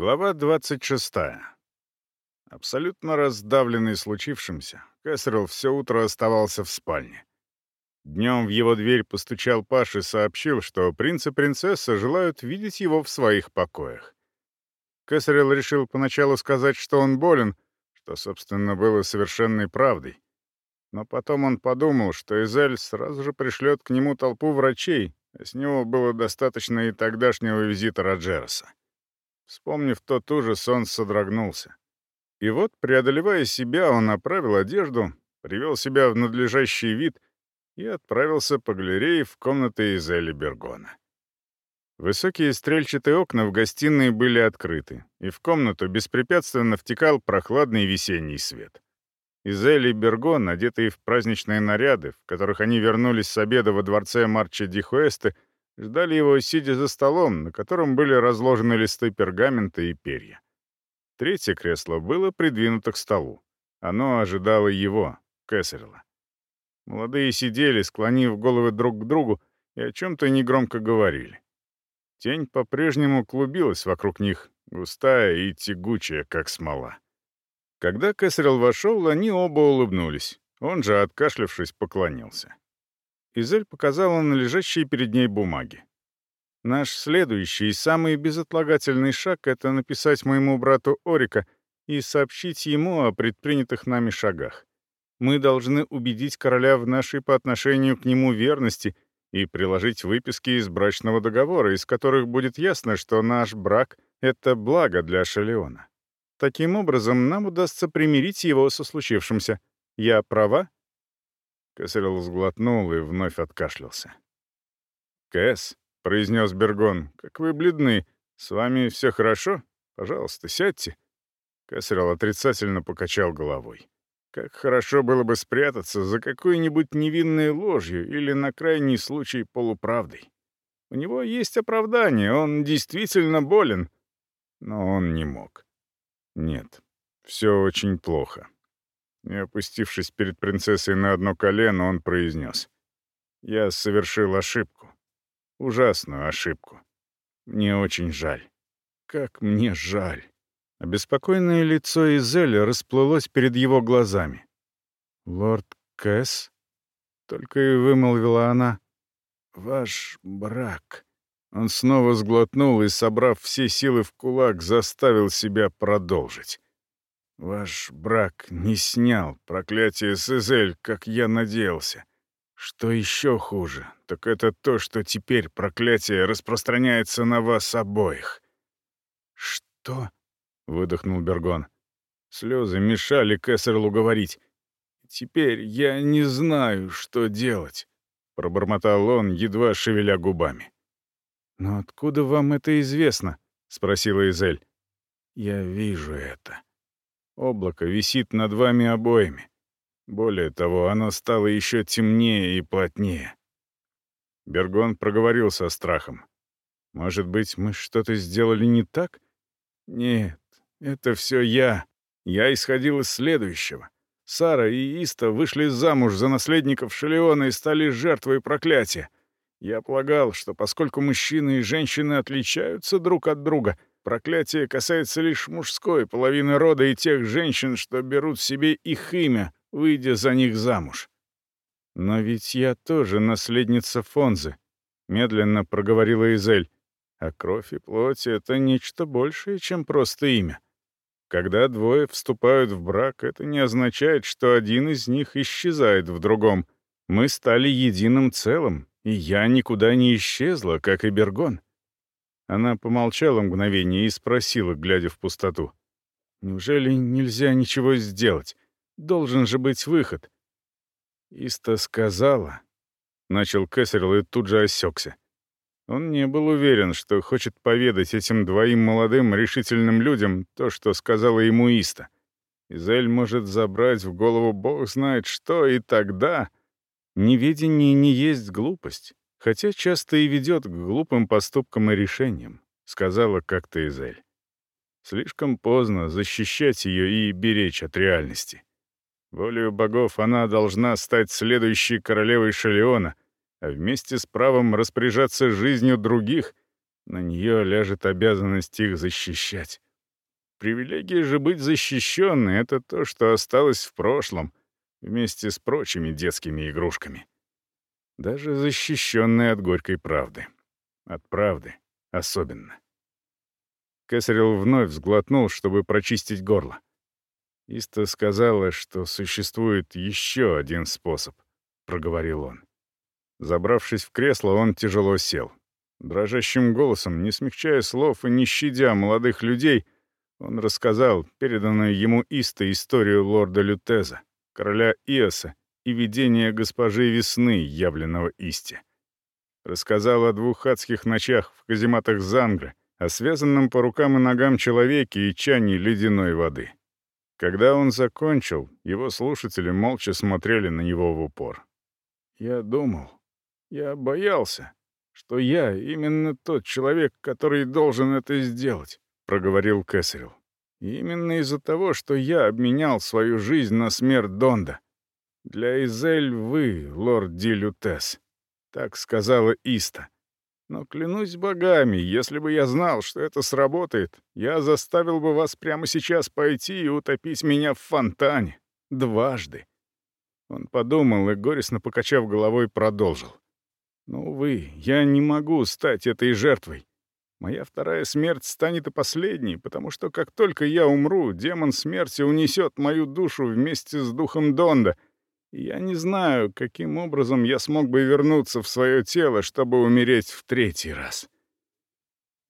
Глава 26. Абсолютно раздавленный случившимся, Кэссерилл все утро оставался в спальне. Днем в его дверь постучал Паш и сообщил, что принц и принцесса желают видеть его в своих покоях. Кэссерилл решил поначалу сказать, что он болен, что, собственно, было совершенной правдой. Но потом он подумал, что Изель сразу же пришлет к нему толпу врачей, а с него было достаточно и тогдашнего визита Роджероса. Вспомнив тот ужас, он содрогнулся. И вот, преодолевая себя, он оправил одежду, привел себя в надлежащий вид и отправился по галерее в комнаты Изели Бергона. Высокие стрельчатые окна в гостиной были открыты, и в комнату беспрепятственно втекал прохладный весенний свет. Изели Бергон, одетые в праздничные наряды, в которых они вернулись с обеда во дворце Марча Дихуэсте, ждали его, сидя за столом, на котором были разложены листы пергамента и перья. Третье кресло было придвинуто к столу. Оно ожидало его, Кэссерла. Молодые сидели, склонив головы друг к другу, и о чем-то негромко говорили. Тень по-прежнему клубилась вокруг них, густая и тягучая, как смола. Когда Кэссерилл вошел, они оба улыбнулись. Он же, откашлявшись, поклонился. Изель показала на лежащие перед ней бумаги. «Наш следующий и самый безотлагательный шаг — это написать моему брату Орика и сообщить ему о предпринятых нами шагах. Мы должны убедить короля в нашей по отношению к нему верности и приложить выписки из брачного договора, из которых будет ясно, что наш брак — это благо для Шалеона. Таким образом, нам удастся примирить его со случившимся. Я права?» Кесарел сглотнул и вновь откашлялся. «Кэс», — произнес Бергон, — «как вы бледны. С вами все хорошо? Пожалуйста, сядьте». Кесарел отрицательно покачал головой. Как хорошо было бы спрятаться за какой-нибудь невинной ложью или, на крайний случай, полуправдой. У него есть оправдание, он действительно болен. Но он не мог. Нет, все очень плохо. И, опустившись перед принцессой на одно колено, он произнес. «Я совершил ошибку. Ужасную ошибку. Мне очень жаль. Как мне жаль». Обеспокоенное лицо Изеля расплылось перед его глазами. «Лорд Кэс?» — только и вымолвила она. «Ваш брак». Он снова сглотнул и, собрав все силы в кулак, заставил себя продолжить. Ваш брак не снял проклятие Сезель, как я надеялся. Что еще хуже, так это то, что теперь проклятие распространяется на вас обоих. «Что?» — выдохнул Бергон. Слезы мешали Кессерлу говорить. «Теперь я не знаю, что делать», — пробормотал он, едва шевеля губами. «Но откуда вам это известно?» — спросила Изель. «Я вижу это», Облако висит над вами обоими. Более того, оно стало еще темнее и плотнее. Бергон проговорил со страхом. «Может быть, мы что-то сделали не так?» «Нет, это все я. Я исходил из следующего. Сара и Иста вышли замуж за наследников Шелеона и стали жертвой проклятия. Я полагал, что поскольку мужчины и женщины отличаются друг от друга — Проклятие касается лишь мужской половины рода и тех женщин, что берут себе их имя, выйдя за них замуж. «Но ведь я тоже наследница Фонзы», — медленно проговорила Изель. «А кровь и плоть — это нечто большее, чем просто имя. Когда двое вступают в брак, это не означает, что один из них исчезает в другом. Мы стали единым целым, и я никуда не исчезла, как и Бергон. Она помолчала мгновение и спросила, глядя в пустоту. «Неужели нельзя ничего сделать? Должен же быть выход». «Иста сказала...» — начал Кэссерилл и тут же осекся. Он не был уверен, что хочет поведать этим двоим молодым решительным людям то, что сказала ему Иста. Изель может забрать в голову бог знает что, и тогда... Неведение не есть глупость хотя часто и ведет к глупым поступкам и решениям», — сказала как-то Изель. Слишком поздно защищать ее и беречь от реальности. Волею богов она должна стать следующей королевой Шалеона, а вместе с правом распоряжаться жизнью других на нее ляжет обязанность их защищать, Привилегия же быть защищенной — это то, что осталось в прошлом, вместе с прочими детскими игрушками. Даже защищенной от горькой правды. От правды особенно. Кесарел вновь сглотнул, чтобы прочистить горло. Иста сказала, что существует еще один способ, — проговорил он. Забравшись в кресло, он тяжело сел. Дрожащим голосом, не смягчая слов и не щадя молодых людей, он рассказал переданную ему Иста историю лорда Лютеза, короля Иоса и видение госпожи Весны, явленного Исте. Рассказал о двух адских ночах в казематах Зангры, о связанном по рукам и ногам человеке и чане ледяной воды. Когда он закончил, его слушатели молча смотрели на него в упор. «Я думал, я боялся, что я именно тот человек, который должен это сделать», — проговорил Кэссерилл. «Именно из-за того, что я обменял свою жизнь на смерть Донда. Для Изель вы, лорд Ди Лютес», — так сказала Иста. «Но клянусь богами, если бы я знал, что это сработает, я заставил бы вас прямо сейчас пойти и утопить меня в фонтане. Дважды». Он подумал и, горестно покачав головой, продолжил. Но, увы, я не могу стать этой жертвой. Моя вторая смерть станет и последней, потому что как только я умру, демон смерти унесет мою душу вместе с духом Донда, я не знаю, каким образом я смог бы вернуться в свое тело, чтобы умереть в третий раз.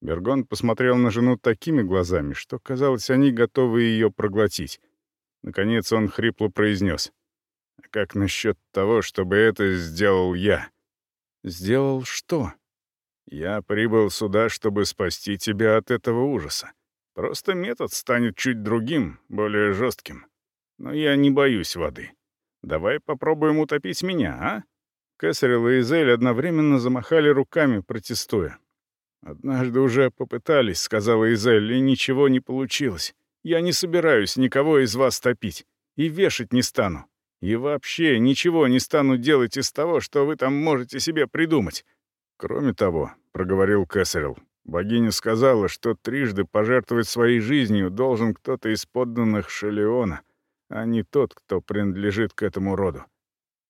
Бергон посмотрел на жену такими глазами, что, казалось, они готовы ее проглотить. Наконец он хрипло произнес. «А как насчет того, чтобы это сделал я?» «Сделал что?» «Я прибыл сюда, чтобы спасти тебя от этого ужаса. Просто метод станет чуть другим, более жестким. Но я не боюсь воды. Давай попробуем утопить меня, а?» Кесарел и Изель одновременно замахали руками, протестуя. «Однажды уже попытались», — сказала Изель, — «и ничего не получилось. Я не собираюсь никого из вас топить. И вешать не стану. И вообще ничего не стану делать из того, что вы там можете себе придумать. Кроме того, — проговорил Кэссерилл, — богиня сказала, что трижды пожертвовать своей жизнью должен кто-то из подданных Шелеона, а не тот, кто принадлежит к этому роду.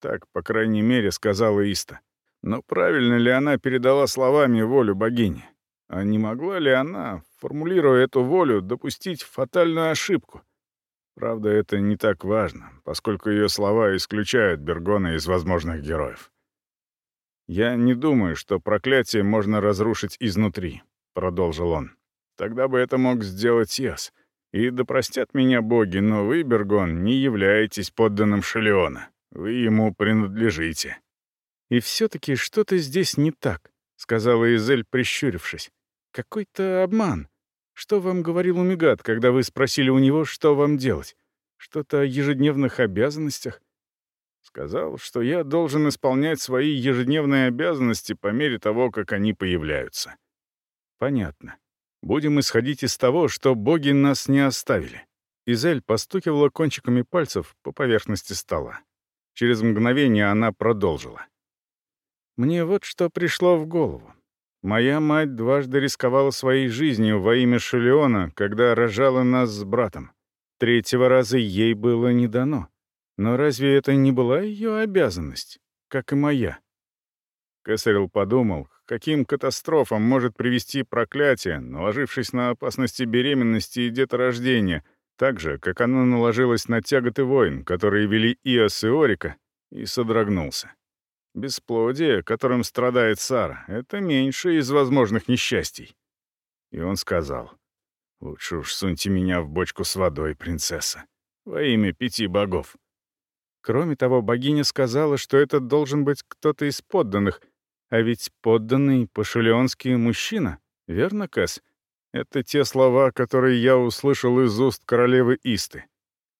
Так, по крайней мере, сказала Иста. Но правильно ли она передала словами волю богини? А не могла ли она, формулируя эту волю, допустить фатальную ошибку? Правда, это не так важно, поскольку ее слова исключают Бергона из возможных героев. «Я не думаю, что проклятие можно разрушить изнутри», — продолжил он. «Тогда бы это мог сделать Яс. И да простят меня боги, но вы, Бергон, не являетесь подданным Шелеона. Вы ему принадлежите». «И все-таки что-то здесь не так», — сказала Изель, прищурившись. «Какой-то обман. Что вам говорил Умигат, когда вы спросили у него, что вам делать? Что-то о ежедневных обязанностях? Сказал, что я должен исполнять свои ежедневные обязанности по мере того, как они появляются. Понятно. Будем исходить из того, что боги нас не оставили. Изель постукивала кончиками пальцев по поверхности стола. Через мгновение она продолжила. «Мне вот что пришло в голову. Моя мать дважды рисковала своей жизнью во имя Шелеона, когда рожала нас с братом. Третьего раза ей было не дано. Но разве это не была ее обязанность, как и моя? Кесарел подумал, каким катастрофам может привести проклятие, наложившись на опасности беременности и деторождения, так же, как оно наложилось на тяготы войн, которые вели Иос и Орика, и содрогнулся. Бесплодие, которым страдает Сара, — это меньше из возможных несчастий. И он сказал, «Лучше уж суньте меня в бочку с водой, принцесса, во имя пяти богов». Кроме того, богиня сказала, что это должен быть кто-то из подданных, а ведь подданный по-шелеонски мужчина, верно, Кэс? Это те слова, которые я услышал из уст королевы Исты.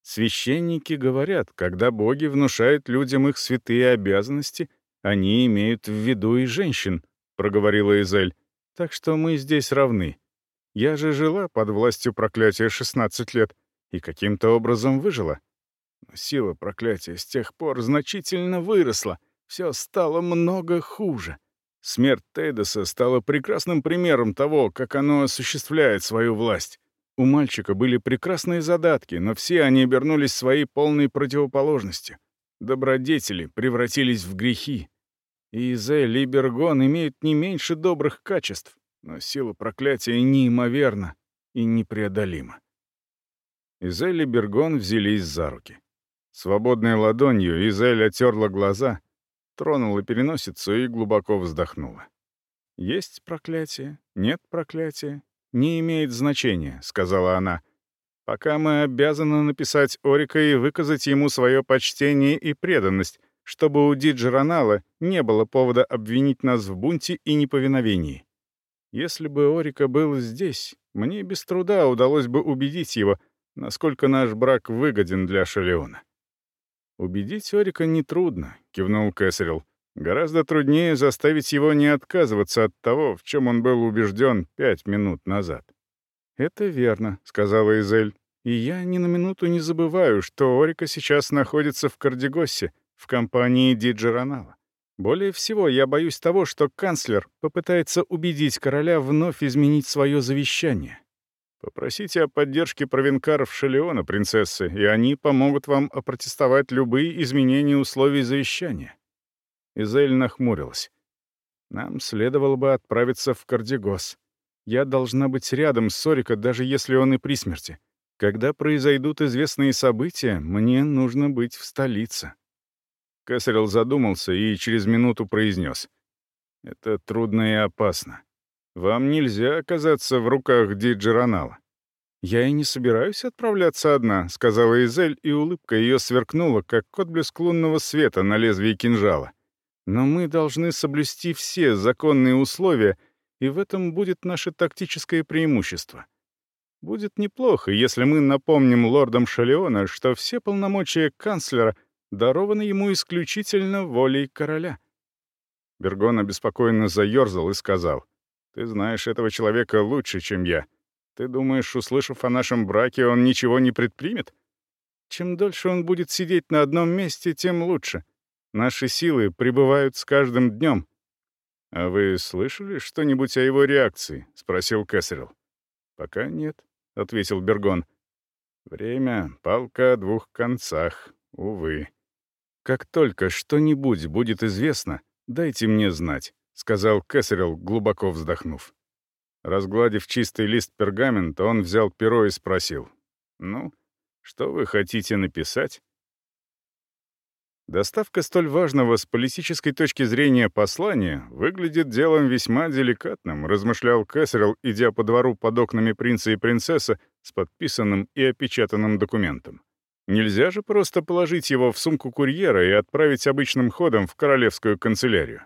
Священники говорят, когда боги внушают людям их святые обязанности — они имеют в виду и женщин», — проговорила Изель. «Так что мы здесь равны. Я же жила под властью проклятия 16 лет и каким-то образом выжила. Но сила проклятия с тех пор значительно выросла. Все стало много хуже. Смерть Тейдоса стала прекрасным примером того, как оно осуществляет свою власть. У мальчика были прекрасные задатки, но все они обернулись своей полной противоположностью. Добродетели превратились в грехи. И Изель и Бергон имеют не меньше добрых качеств, но сила проклятия неимоверна и непреодолима. Изель и Бергон взялись за руки. Свободной ладонью Изель отерла глаза, тронула переносицу и глубоко вздохнула. «Есть проклятие, нет проклятия, не имеет значения», — сказала она. «Пока мы обязаны написать Орика и выказать ему свое почтение и преданность, чтобы у Диджеронала не было повода обвинить нас в бунте и неповиновении. Если бы Орика был здесь, мне без труда удалось бы убедить его, насколько наш брак выгоден для Шалеона. «Убедить Орика нетрудно», — кивнул Кэссерилл. «Гораздо труднее заставить его не отказываться от того, в чем он был убежден пять минут назад». «Это верно», — сказала Изель. «И я ни на минуту не забываю, что Орика сейчас находится в Кардигосе, в компании Диджеронала. Более всего, я боюсь того, что канцлер попытается убедить короля вновь изменить свое завещание. Попросите о поддержке провинкаров Шелеона, принцессы, и они помогут вам опротестовать любые изменения условий завещания». Изель нахмурилась. «Нам следовало бы отправиться в Кардигос. Я должна быть рядом с Сорика, даже если он и при смерти. Когда произойдут известные события, мне нужно быть в столице». Кесарел задумался и через минуту произнес. «Это трудно и опасно. Вам нельзя оказаться в руках Диджеронала». «Я и не собираюсь отправляться одна», — сказала Изель, и улыбка ее сверкнула, как отблеск лунного света на лезвии кинжала. «Но мы должны соблюсти все законные условия, и в этом будет наше тактическое преимущество. Будет неплохо, если мы напомним лордам Шалеона, что все полномочия канцлера дарованы ему исключительно волей короля». Бергон обеспокоенно заерзал и сказал, «Ты знаешь этого человека лучше, чем я. Ты думаешь, услышав о нашем браке, он ничего не предпримет? Чем дольше он будет сидеть на одном месте, тем лучше. Наши силы прибывают с каждым днем». «А вы слышали что-нибудь о его реакции?» — спросил Кэссерилл. «Пока нет», — ответил Бергон. «Время — палка о двух концах, увы». «Как только что-нибудь будет известно, дайте мне знать», — сказал Кэссерилл, глубоко вздохнув. Разгладив чистый лист пергамента, он взял перо и спросил. «Ну, что вы хотите написать?» Доставка столь важного с политической точки зрения послания выглядит делом весьма деликатным, размышлял Кэссерилл, идя по двору под окнами принца и принцессы с подписанным и опечатанным документом. Нельзя же просто положить его в сумку курьера и отправить обычным ходом в королевскую канцелярию.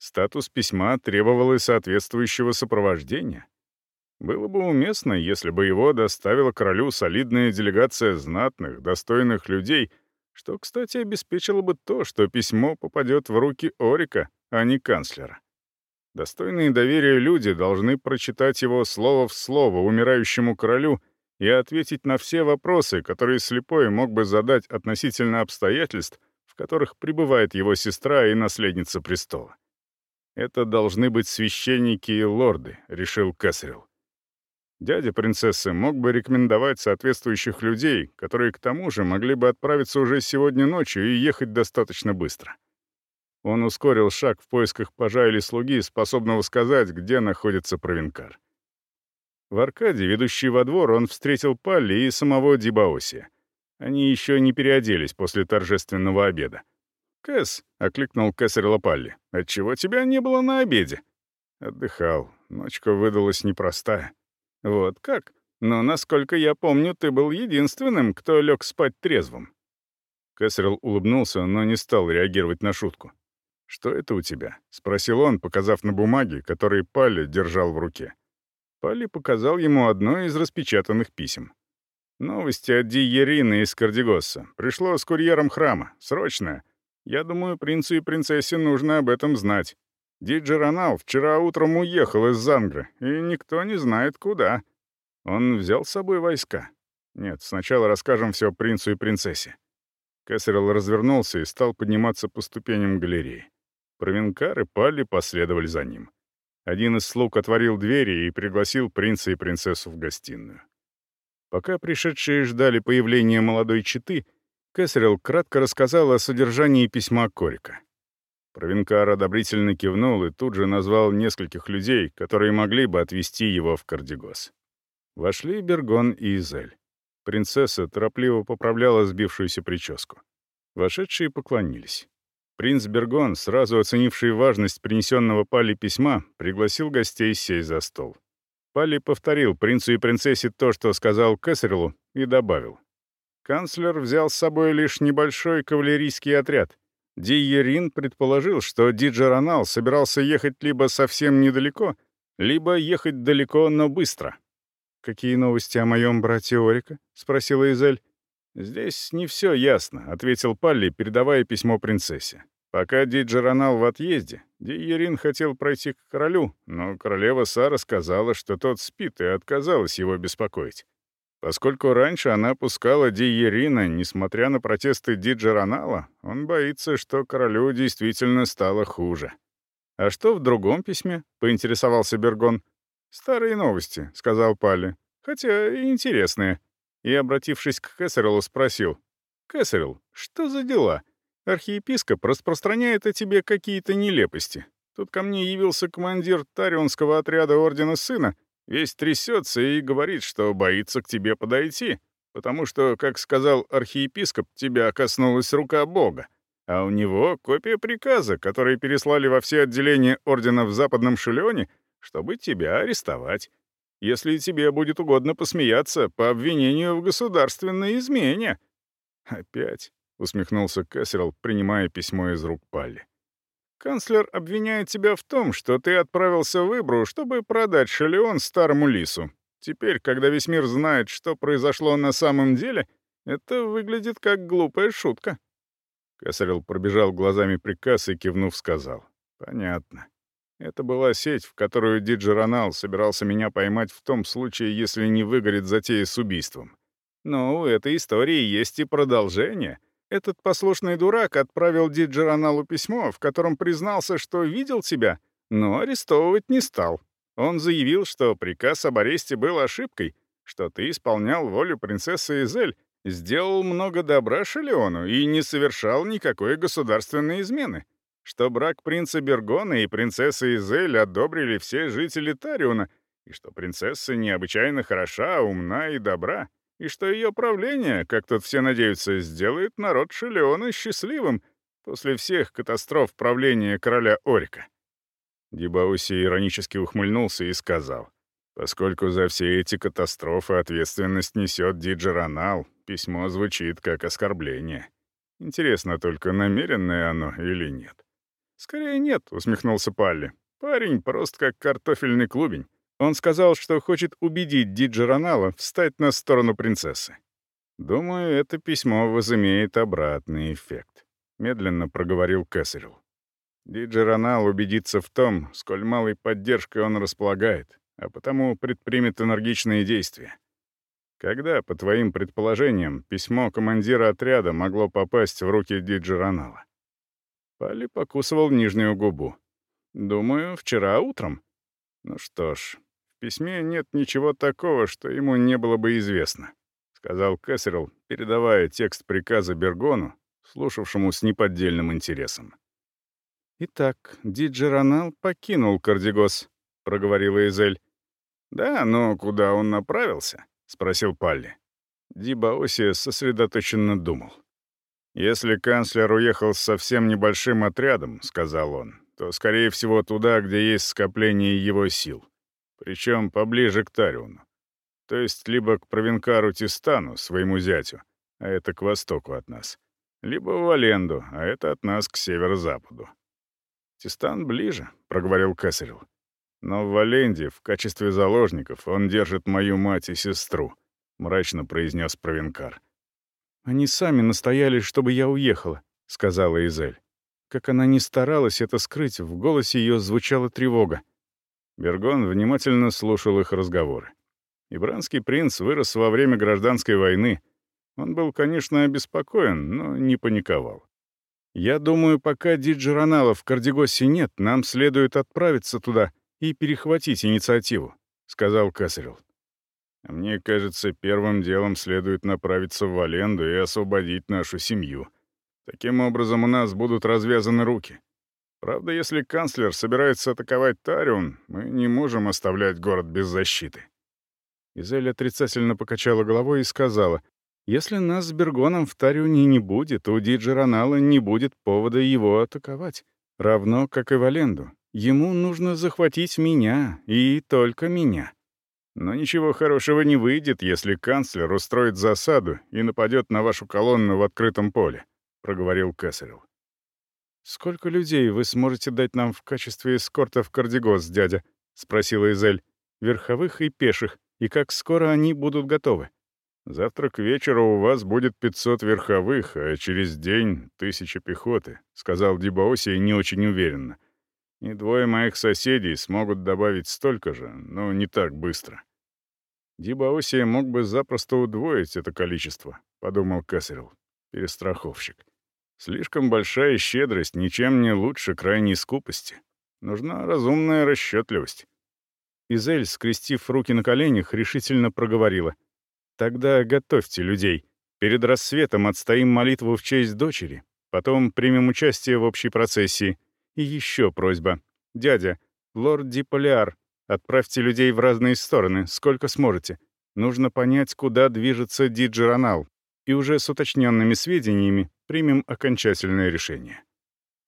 Статус письма требовал и соответствующего сопровождения. Было бы уместно, если бы его доставила королю солидная делегация знатных, достойных людей, что, кстати, обеспечило бы то, что письмо попадет в руки Орика, а не канцлера. Достойные доверия люди должны прочитать его слово в слово умирающему королю и ответить на все вопросы, которые слепой мог бы задать относительно обстоятельств, в которых пребывает его сестра и наследница престола. «Это должны быть священники и лорды», — решил Кэссерилл. Дядя принцессы мог бы рекомендовать соответствующих людей, которые к тому же могли бы отправиться уже сегодня ночью и ехать достаточно быстро. Он ускорил шаг в поисках пажа или слуги, способного сказать, где находится провинкар. В аркаде, ведущей во двор, он встретил Палли и самого Дибаоси. Они еще не переоделись после торжественного обеда. «Кэс», — окликнул Кэссер Лапалли, — «отчего тебя не было на обеде?» Отдыхал. Ночка выдалась непростая. «Вот как? Но, насколько я помню, ты был единственным, кто лег спать трезвым». Кэссерилл улыбнулся, но не стал реагировать на шутку. «Что это у тебя?» — спросил он, показав на бумаге, которые Палли держал в руке. Палли показал ему одно из распечатанных писем. «Новости от Ди Ерины из Кардигосса. Пришло с курьером храма. Срочное. Я думаю, принцу и принцессе нужно об этом знать. Диджи Ронал вчера утром уехал из Зангры, и никто не знает, куда. Он взял с собой войска. Нет, сначала расскажем все принцу и принцессе». Кэссерилл развернулся и стал подниматься по ступеням галереи. Провинкары Палли последовали за ним. Один из слуг отворил двери и пригласил принца и принцессу в гостиную. Пока пришедшие ждали появления молодой четы, Кэссерилл кратко рассказал о содержании письма Корика. Провинкар одобрительно кивнул и тут же назвал нескольких людей, которые могли бы отвезти его в Кардигос. Вошли Бергон и Изель. Принцесса торопливо поправляла сбившуюся прическу. Вошедшие поклонились. Принц Бергон, сразу оценивший важность принесенного Пали письма, пригласил гостей сесть за стол. Пали повторил принцу и принцессе то, что сказал Кэссерлу, и добавил. Канцлер взял с собой лишь небольшой кавалерийский отряд. Ди Ерин предположил, что Диджеронал собирался ехать либо совсем недалеко, либо ехать далеко, но быстро. «Какие новости о моем брате Орика?» — спросила Изель. «Здесь не все ясно», — ответил Палли, передавая письмо принцессе. «Пока Диджеронал в отъезде, Диерин хотел пройти к королю, но королева Сара сказала, что тот спит, и отказалась его беспокоить. Поскольку раньше она пускала Диерина, несмотря на протесты Диджеронала, он боится, что королю действительно стало хуже. «А что в другом письме?» — поинтересовался Бергон. «Старые новости», — сказал Палли. «Хотя и интересные». И, обратившись к Кэссерилу, спросил. «Кэссерил, что за дела? Архиепископ распространяет о тебе какие-то нелепости. Тут ко мне явился командир Тарионского отряда Ордена Сына, весь трясется и говорит, что боится к тебе подойти, потому что, как сказал архиепископ, тебя коснулась рука Бога, а у него копия приказа, который переслали во все отделения Ордена в Западном Шилеоне, чтобы тебя арестовать. Если тебе будет угодно посмеяться по обвинению в государственной измене». «Опять», — усмехнулся Кассерл, принимая письмо из рук Палли. «Канцлер обвиняет тебя в том, что ты отправился в Ибру, чтобы продать Шелеон старому лису. Теперь, когда весь мир знает, что произошло на самом деле, это выглядит как глупая шутка». Кассерл пробежал глазами приказ и, кивнув, сказал. «Понятно. Это была сеть, в которую Диджеронал собирался меня поймать в том случае, если не выгорит затея с убийством. Но у этой истории есть и продолжение. Этот послушный дурак отправил Диджероналу письмо, в котором признался, что видел тебя, но арестовывать не стал. Он заявил, что приказ об аресте был ошибкой, что ты исполнял волю принцессы Изель, сделал много добра Шелеону и не совершал никакой государственной измены что брак принца Бергона и принцессы Изель одобрили все жители Тариуна, и что принцесса необычайно хороша, умна и добра, и что ее правление, как тут все надеются, сделает народ Шелеона счастливым после всех катастроф правления короля Орика. Дибауси иронически ухмыльнулся и сказал, «Поскольку за все эти катастрофы ответственность несет Диджеронал, письмо звучит как оскорбление. Интересно только, намеренное оно или нет». «Скорее нет», — усмехнулся Палли. «Парень просто как картофельный клубень. Он сказал, что хочет убедить Диджи Ронала встать на сторону принцессы. Думаю, это письмо возымеет обратный эффект», — медленно проговорил Кэссерилл. Диджи Ронал убедится в том, сколь малой поддержкой он располагает, а потому предпримет энергичные действия. Когда, по твоим предположениям, письмо командира отряда могло попасть в руки Диджи Ронала? Пали покусывал нижнюю губу. «Думаю, вчера утром». «Ну что ж, письме нет ничего такого, что ему не было бы известно», — сказал Кэссерилл, передавая текст приказа Бергону, слушавшему с неподдельным интересом. «Итак, Диджеронал покинул Кардигос», — проговорила Эзель. «Да, но куда он направился?» — спросил Палли. Дибаоси сосредоточенно думал. «Если канцлер уехал с совсем небольшим отрядом, — сказал он, — то, скорее всего, туда, где есть скопление его сил. Причем поближе к Тариону. То есть либо к Провинкару Тистану, своему зятю, а это к востоку от нас, либо в Валенду, а это от нас к северо-западу. «Тистан ближе», — проговорил Кесарел. «Но в Валенде в качестве заложников он держит мою мать и сестру», — мрачно произнес Провинкар. «Они сами настояли, чтобы я уехала», — сказала Изель. Как она ни старалась это скрыть, в голосе ее звучала тревога. Бергон внимательно слушал их разговоры. Ибранский принц вырос во время гражданской войны. Он был, конечно, обеспокоен, но не паниковал. «Я думаю, пока Диджеронала в Кардигосе нет, нам следует отправиться туда и перехватить инициативу», — сказал Кесарел. Мне кажется, первым делом следует направиться в Валенду и освободить нашу семью. Таким образом, у нас будут развязаны руки. Правда, если канцлер собирается атаковать Тарион, мы не можем оставлять город без защиты». Изель отрицательно покачала головой и сказала, «Если нас с Бергоном в Тарионе не будет, у Диджеронала не будет повода его атаковать. Равно, как и Валенду. Ему нужно захватить меня, и только меня». Но ничего хорошего не выйдет, если канцлер устроит засаду и нападет на вашу колонну в открытом поле», — проговорил Кэссерилл. «Сколько людей вы сможете дать нам в качестве эскорта в Кардигос, дядя?» — спросила Изель. «Верховых и пеших, и как скоро они будут готовы?» «Завтра к вечеру у вас будет 500 верховых, а через день — тысяча пехоты», — сказал Дибаоси не очень уверенно. И двое моих соседей смогут добавить столько же, но не так быстро. Дибаосия мог бы запросто удвоить это количество, подумал Кэссерилл, перестраховщик. Слишком большая щедрость ничем не лучше крайней скупости. Нужна разумная расчетливость. Изель, скрестив руки на коленях, решительно проговорила. «Тогда готовьте людей. Перед рассветом отстоим молитву в честь дочери, потом примем участие в общей процессии. И еще просьба. Дядя, лорд Диполиар, отправьте людей в разные стороны, сколько сможете. Нужно понять, куда движется Диджеронал, и уже с уточненными сведениями примем окончательное решение».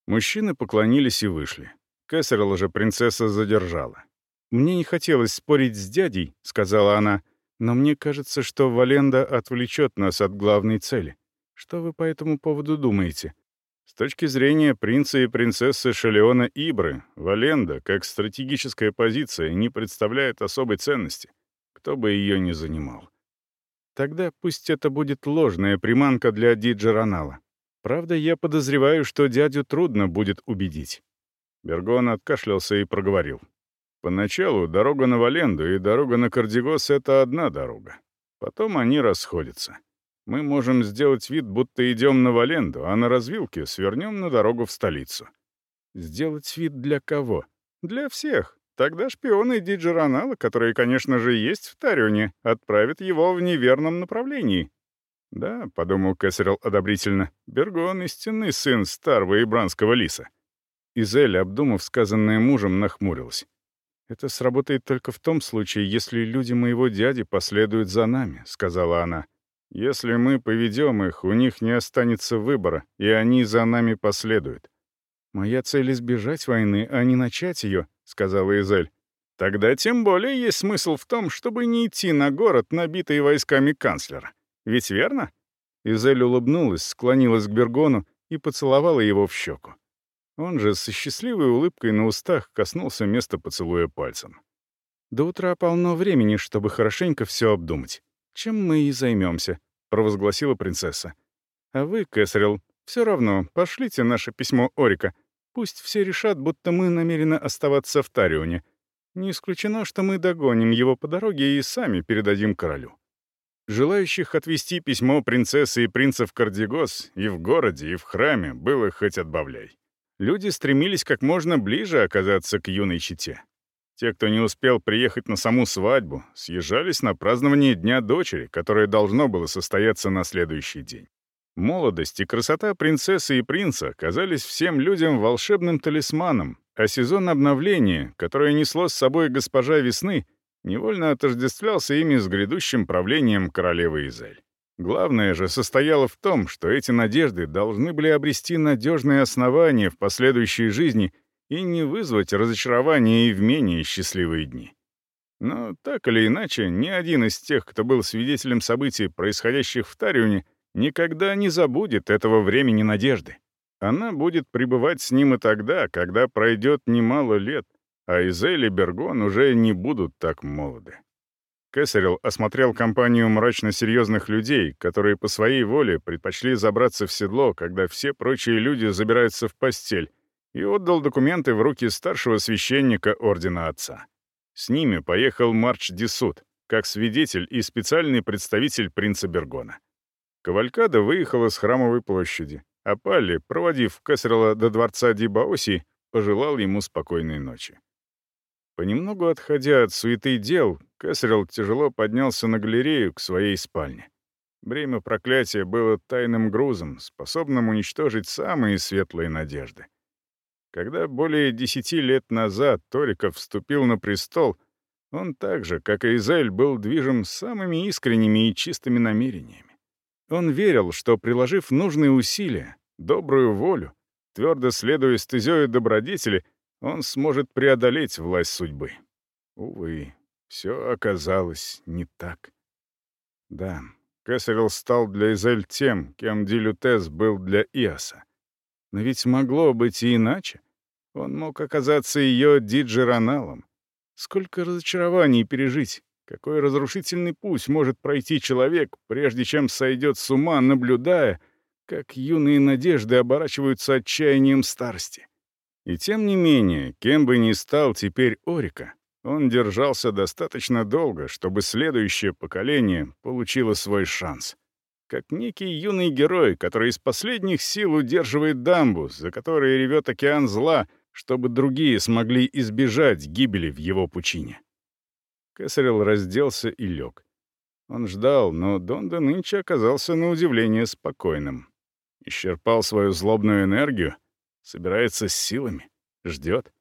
Мужчины поклонились и вышли. Кэссерл же принцесса задержала. «Мне не хотелось спорить с дядей», — сказала она, «но мне кажется, что Валенда отвлечет нас от главной цели. Что вы по этому поводу думаете?» С точки зрения принца и принцессы Шалеона Ибры, Валенда, как стратегическая позиция, не представляет особой ценности, кто бы ее ни занимал. Тогда пусть это будет ложная приманка для Диджеронала. Правда, я подозреваю, что дядю трудно будет убедить. Бергон откашлялся и проговорил. Поначалу дорога на Валенду и дорога на Кардигос — это одна дорога. Потом они расходятся. Мы можем сделать вид, будто идем на Валенду, а на развилке свернем на дорогу в столицу. Сделать вид для кого? Для всех. Тогда шпионы Диджеронала, которые, конечно же, есть в Тарионе, отправят его в неверном направлении. «Да», — подумал Кэссерилл одобрительно, — «Бергон — истинный сын старого и бранского лиса». Изель, обдумав сказанное мужем, нахмурилась. «Это сработает только в том случае, если люди моего дяди последуют за нами», — сказала она. Если мы поведем их, у них не останется выбора, и они за нами последуют. «Моя цель — избежать войны, а не начать ее», — сказала Изель. «Тогда тем более есть смысл в том, чтобы не идти на город, набитый войсками канцлера. Ведь верно?» Изель улыбнулась, склонилась к Бергону и поцеловала его в щеку. Он же со счастливой улыбкой на устах коснулся места поцелуя пальцем. «До утра полно времени, чтобы хорошенько все обдумать. «Чем мы и займемся», — провозгласила принцесса. «А вы, Кэссерилл, все равно пошлите наше письмо Орика. Пусть все решат, будто мы намерены оставаться в Тарионе. Не исключено, что мы догоним его по дороге и сами передадим королю». Желающих отвести письмо принцессы и принца в Кардигос и в городе, и в храме было хоть отбавляй. Люди стремились как можно ближе оказаться к юной чете. Те, кто не успел приехать на саму свадьбу, съезжались на празднование Дня дочери, которое должно было состояться на следующий день. Молодость и красота принцессы и принца казались всем людям волшебным талисманом, а сезон обновления, которое несло с собой госпожа весны, невольно отождествлялся ими с грядущим правлением королевы Изель. Главное же состояло в том, что эти надежды должны были обрести надежные основания в последующей жизни и не вызвать разочарования и в менее счастливые дни. Но так или иначе, ни один из тех, кто был свидетелем событий, происходящих в Тариуне, никогда не забудет этого времени надежды. Она будет пребывать с ним и тогда, когда пройдет немало лет, а Изель и Бергон уже не будут так молоды. Кесарел осмотрел компанию мрачно-серьезных людей, которые по своей воле предпочли забраться в седло, когда все прочие люди забираются в постель, и отдал документы в руки старшего священника Ордена Отца. С ними поехал Марч Дисут, как свидетель и специальный представитель принца Бергона. Кавалькада выехала с храмовой площади, а Палли, проводив Кесрела до дворца Дибаоси, пожелал ему спокойной ночи. Понемногу отходя от суеты дел, Кэссерилл тяжело поднялся на галерею к своей спальне. Бремя проклятия было тайным грузом, способным уничтожить самые светлые надежды. Когда более десяти лет назад Ториков вступил на престол, он так же, как и Изель, был движим самыми искренними и чистыми намерениями. Он верил, что, приложив нужные усилия, добрую волю, твердо следуя стезёю добродетели, он сможет преодолеть власть судьбы. Увы, все оказалось не так. Да, Кэссерилл стал для Изель тем, кем Дилютес был для Иоса. Но ведь могло быть и иначе. Он мог оказаться ее диджероналом. Сколько разочарований пережить, какой разрушительный путь может пройти человек, прежде чем сойдет с ума, наблюдая, как юные надежды оборачиваются отчаянием старости. И тем не менее, кем бы ни стал теперь Орика, он держался достаточно долго, чтобы следующее поколение получило свой шанс. Как некий юный герой, который из последних сил удерживает дамбу, за которой ревет океан зла, чтобы другие смогли избежать гибели в его пучине. Кесарел разделся и лег. Он ждал, но Донда нынче оказался на удивление спокойным. Исчерпал свою злобную энергию, собирается с силами, ждет.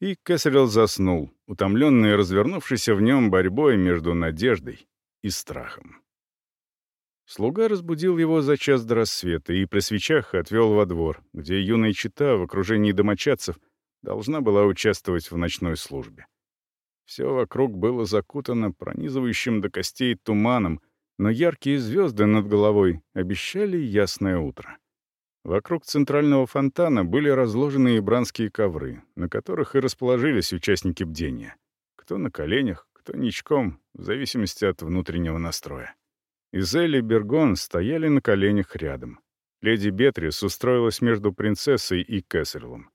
И Кесарел заснул, утомленный развернувшейся в нем борьбой между надеждой и страхом. Слуга разбудил его за час до рассвета и при свечах отвел во двор, где юная чита в окружении домочадцев должна была участвовать в ночной службе. Все вокруг было закутано пронизывающим до костей туманом, но яркие звезды над головой обещали ясное утро. Вокруг центрального фонтана были разложены ибранские ковры, на которых и расположились участники бдения. Кто на коленях, кто ничком, в зависимости от внутреннего настроя. Изель и Бергон стояли на коленях рядом. Леди Бетрис устроилась между принцессой и Кессерлом.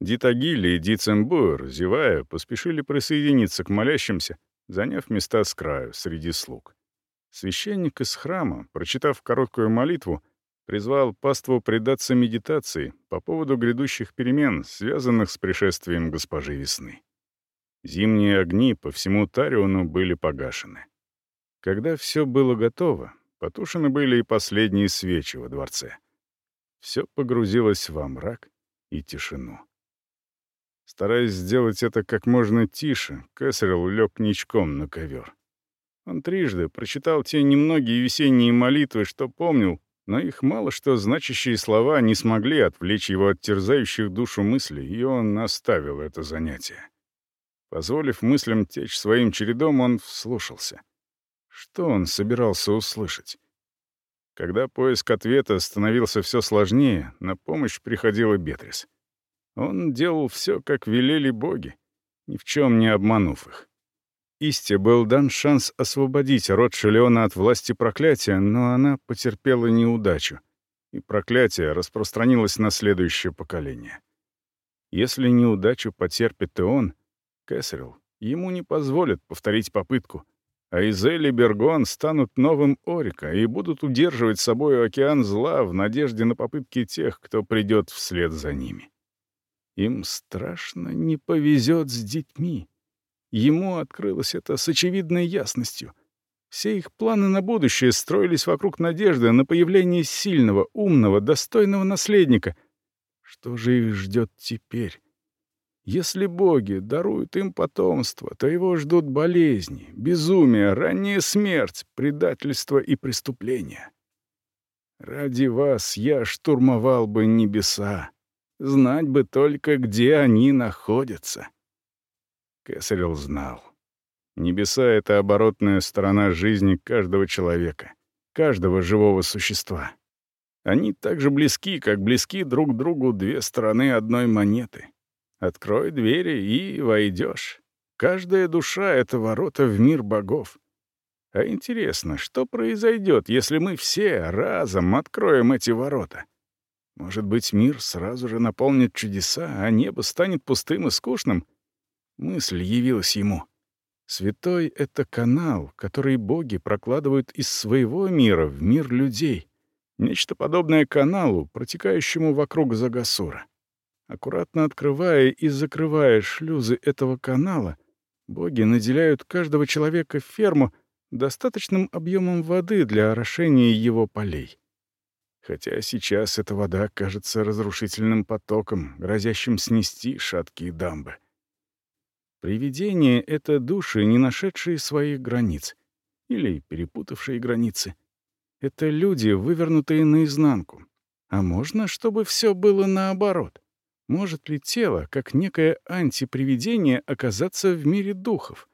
Дитагили и Дицембуэр, зевая, поспешили присоединиться к молящимся, заняв места с краю, среди слуг. Священник из храма, прочитав короткую молитву, призвал паству предаться медитации по поводу грядущих перемен, связанных с пришествием госпожи весны. Зимние огни по всему Тариону были погашены. Когда все было готово, потушены были и последние свечи во дворце. Все погрузилось во мрак и тишину. Стараясь сделать это как можно тише, Кэссерилл лег ничком на ковер. Он трижды прочитал те немногие весенние молитвы, что помнил, но их мало что значащие слова не смогли отвлечь его от терзающих душу мыслей, и он оставил это занятие. Позволив мыслям течь своим чередом, он вслушался. Что он собирался услышать? Когда поиск ответа становился все сложнее, на помощь приходила Бетрис. Он делал все, как велели боги, ни в чем не обманув их. Исте был дан шанс освободить род Шелеона от власти проклятия, но она потерпела неудачу, и проклятие распространилось на следующее поколение. Если неудачу потерпит и он, Кэссерилл, ему не позволят повторить попытку, а Изель и Бергон станут новым Орика и будут удерживать собой океан зла в надежде на попытки тех, кто придет вслед за ними. Им страшно не повезет с детьми. Ему открылось это с очевидной ясностью. Все их планы на будущее строились вокруг надежды на появление сильного, умного, достойного наследника. Что же их ждет теперь? Если боги даруют им потомство, то его ждут болезни, безумие, ранняя смерть, предательство и преступления. Ради вас я штурмовал бы небеса. Знать бы только, где они находятся. Кесарел знал. Небеса — это оборотная сторона жизни каждого человека, каждого живого существа. Они так же близки, как близки друг другу две стороны одной монеты. Открой двери и войдешь. Каждая душа — это ворота в мир богов. А интересно, что произойдет, если мы все разом откроем эти ворота? Может быть, мир сразу же наполнит чудеса, а небо станет пустым и скучным — Мысль явилась ему. Святой — это канал, который боги прокладывают из своего мира в мир людей. Нечто подобное каналу, протекающему вокруг Загасура. Аккуратно открывая и закрывая шлюзы этого канала, Боги наделяют каждого человека ферму достаточным объемом воды для орошения его полей. Хотя сейчас эта вода кажется разрушительным потоком, грозящим снести шаткие дамбы. Привидения — это души, не нашедшие своих границ или перепутавшие границы. Это люди, вывернутые наизнанку. А можно, чтобы все было наоборот? Может ли тело, как некое антипривидение, оказаться в мире духов?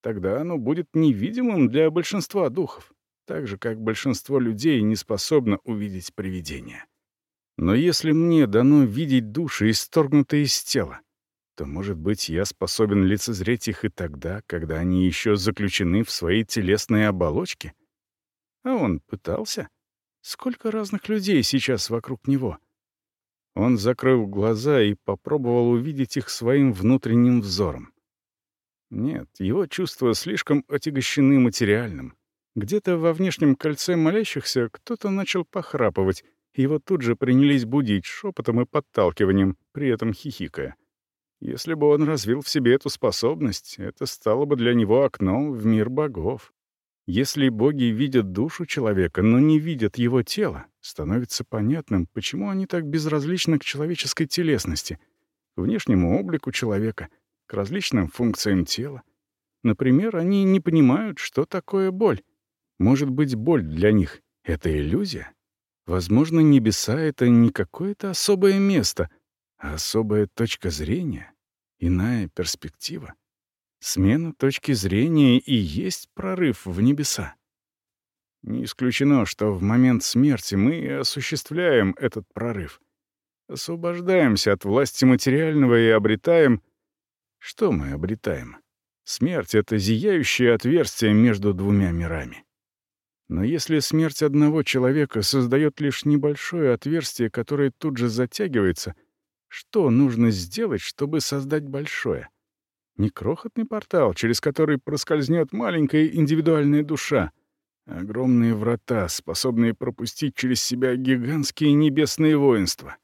Тогда оно будет невидимым для большинства духов, так же, как большинство людей не способно увидеть привидения. Но если мне дано видеть души, исторгнутые из тела, то, может быть, я способен лицезреть их и тогда, когда они еще заключены в своей телесной оболочке? А он пытался. Сколько разных людей сейчас вокруг него — он закрыл глаза и попробовал увидеть их своим внутренним взором. Нет, его чувства слишком отягощены материальным. Где-то во внешнем кольце молящихся кто-то начал похрапывать, его тут же принялись будить шепотом и подталкиванием, при этом хихикая. Если бы он развил в себе эту способность, это стало бы для него окном в мир богов. Если боги видят душу человека, но не видят его тело, становится понятным, почему они так безразличны к человеческой телесности, к внешнему облику человека, к различным функциям тела. Например, они не понимают, что такое боль. Может быть, боль для них — это иллюзия? Возможно, небеса — это не какое-то особое место, особая точка зрения, иная перспектива. Смена точки зрения и есть прорыв в небеса. Не исключено, что в момент смерти мы осуществляем этот прорыв. Освобождаемся от власти материального и обретаем... Что мы обретаем? Смерть — это зияющее отверстие между двумя мирами. Но если смерть одного человека создает лишь небольшое отверстие, которое тут же затягивается, что нужно сделать, чтобы создать большое? Не крохотный портал, через который проскользнет маленькая индивидуальная душа, а огромные врата, способные пропустить через себя гигантские небесные воинства.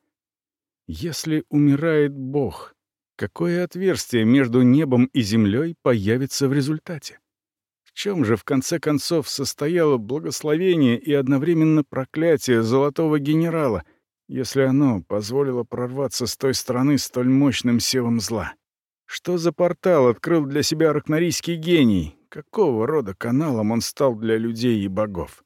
Если умирает Бог, какое отверстие между небом и землей появится в результате? В чем же, в конце концов, состояло благословение и одновременно проклятие золотого генерала, если оно позволило прорваться с той стороны столь мощным силам зла? Что за портал открыл для себя ракнорийский гений? Какого рода каналом он стал для людей и богов?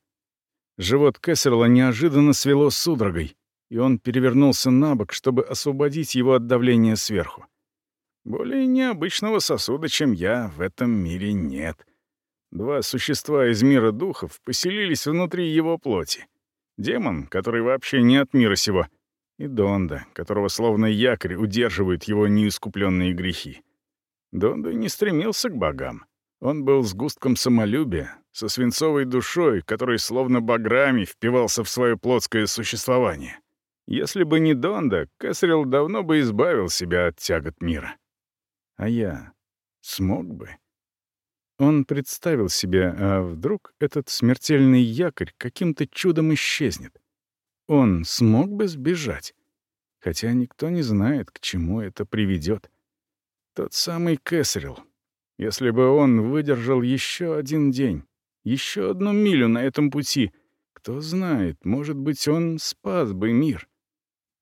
Живот Кессерла неожиданно свело судорогой, и он перевернулся на бок, чтобы освободить его от давления сверху. Более необычного сосуда, чем я, в этом мире нет. Два существа из мира духов поселились внутри его плоти. Демон, который вообще не от мира сего — и Донда, которого словно якорь удерживают его неискупленные грехи. Донда не стремился к богам. Он был сгустком самолюбия, со свинцовой душой, который словно баграми впивался в свое плотское существование. Если бы не Донда, Кэссерилл давно бы избавил себя от тягот мира. А я смог бы. Он представил себе, а вдруг этот смертельный якорь каким-то чудом исчезнет, он смог бы сбежать. Хотя никто не знает, к чему это приведет. Тот самый Кэссерилл. Если бы он выдержал еще один день, еще одну милю на этом пути, кто знает, может быть, он спас бы мир.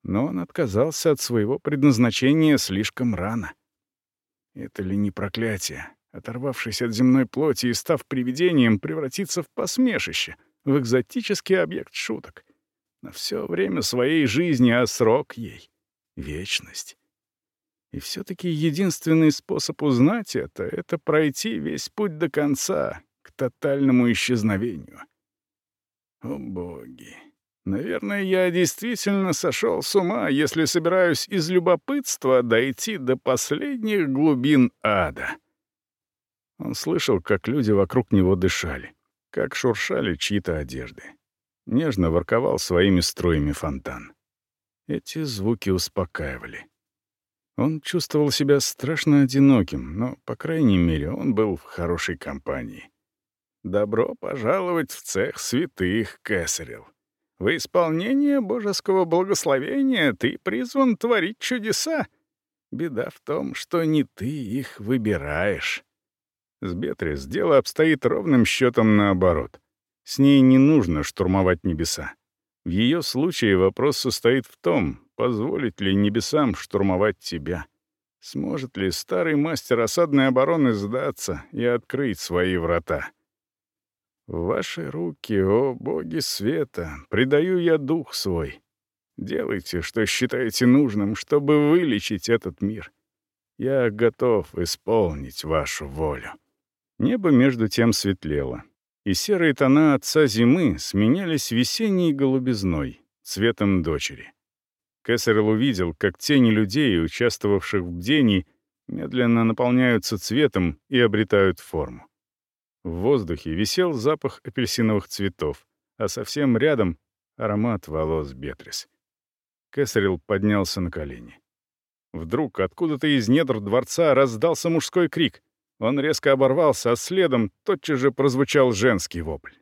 Но он отказался от своего предназначения слишком рано. Это ли не проклятие? Оторвавшись от земной плоти и став привидением, превратиться в посмешище, в экзотический объект шуток — на все время своей жизни, а срок ей — вечность. И все-таки единственный способ узнать это — это пройти весь путь до конца, к тотальному исчезновению. О боги! Наверное, я действительно сошел с ума, если собираюсь из любопытства дойти до последних глубин ада. Он слышал, как люди вокруг него дышали, как шуршали чьи-то одежды нежно ворковал своими струями фонтан. Эти звуки успокаивали. Он чувствовал себя страшно одиноким, но, по крайней мере, он был в хорошей компании. «Добро пожаловать в цех святых, Кэссерилл. В исполнение божеского благословения ты призван творить чудеса. Беда в том, что не ты их выбираешь». С Бетрис дело обстоит ровным счетом наоборот. С ней не нужно штурмовать небеса. В ее случае вопрос состоит в том, позволить ли небесам штурмовать тебя. Сможет ли старый мастер осадной обороны сдаться и открыть свои врата? В ваши руки, о боги света, предаю я дух свой. Делайте, что считаете нужным, чтобы вылечить этот мир. Я готов исполнить вашу волю». Небо между тем светлело, и серые тона отца зимы сменялись весенней голубизной, цветом дочери. Кэссерилл увидел, как тени людей, участвовавших в бдении, медленно наполняются цветом и обретают форму. В воздухе висел запах апельсиновых цветов, а совсем рядом — аромат волос Бетрис. Кэссерилл поднялся на колени. Вдруг откуда-то из недр дворца раздался мужской крик. Он резко оборвался, а следом тотчас же прозвучал женский вопль.